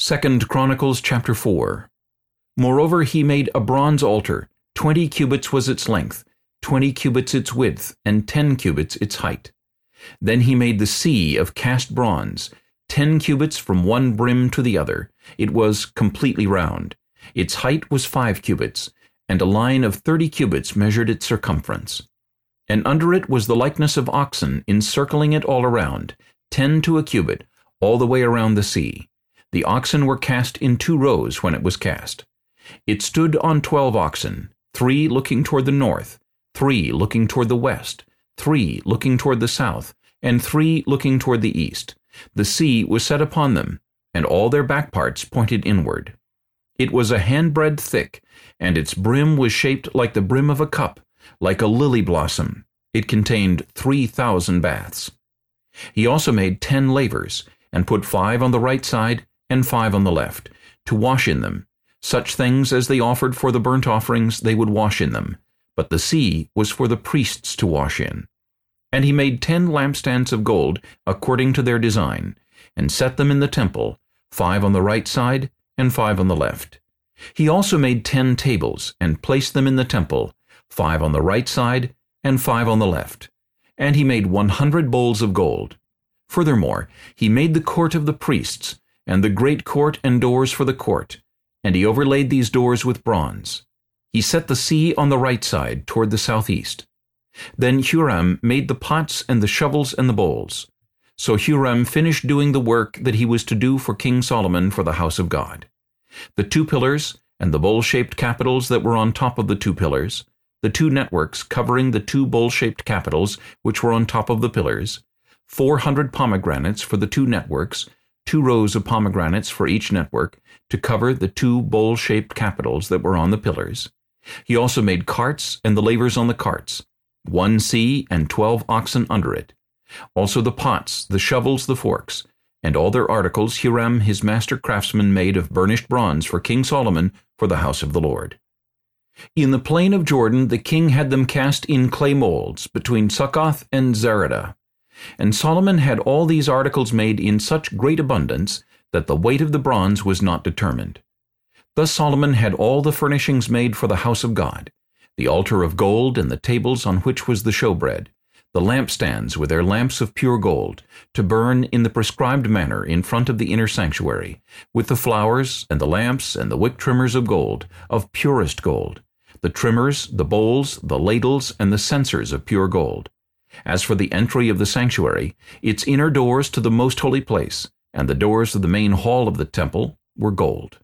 2 Chronicles chapter 4 Moreover he made a bronze altar, twenty cubits was its length, twenty cubits its width, and ten cubits its height. Then he made the sea of cast bronze, ten cubits from one brim to the other. It was completely round. Its height was five cubits, and a line of thirty cubits measured its circumference. And under it was the likeness of oxen encircling it all around, ten to a cubit, all the way around the sea. The oxen were cast in two rows when it was cast. It stood on twelve oxen, three looking toward the north, three looking toward the west, three looking toward the south, and three looking toward the east. The sea was set upon them, and all their back parts pointed inward. It was a handbreadth thick, and its brim was shaped like the brim of a cup, like a lily blossom. It contained three thousand baths. He also made ten lavers, and put five on the right side and five on the left, to wash in them. Such things as they offered for the burnt offerings they would wash in them, but the sea was for the priests to wash in. And he made ten lampstands of gold according to their design, and set them in the temple, five on the right side and five on the left. He also made ten tables, and placed them in the temple, five on the right side and five on the left. And he made one hundred bowls of gold. Furthermore, he made the court of the priests, and the great court and doors for the court, and he overlaid these doors with bronze. He set the sea on the right side toward the southeast. Then Huram made the pots and the shovels and the bowls. So Huram finished doing the work that he was to do for King Solomon for the house of God. The two pillars, and the bowl-shaped capitals that were on top of the two pillars, the two networks covering the two bowl-shaped capitals which were on top of the pillars, four hundred pomegranates for the two networks, two rows of pomegranates for each network, to cover the two bowl-shaped capitals that were on the pillars. He also made carts and the lavers on the carts, one sea and twelve oxen under it. Also the pots, the shovels, the forks, and all their articles Hiram his master craftsman made of burnished bronze for King Solomon for the house of the Lord. In the plain of Jordan the king had them cast in clay molds between Succoth and Zeredah. And Solomon had all these articles made in such great abundance that the weight of the bronze was not determined. Thus Solomon had all the furnishings made for the house of God, the altar of gold and the tables on which was the showbread, the lampstands with their lamps of pure gold, to burn in the prescribed manner in front of the inner sanctuary, with the flowers and the lamps and the wick trimmers of gold, of purest gold, the trimmers, the bowls, the ladles, and the censers of pure gold. As for the entry of the sanctuary, its inner doors to the most holy place, and the doors of the main hall of the temple, were gold.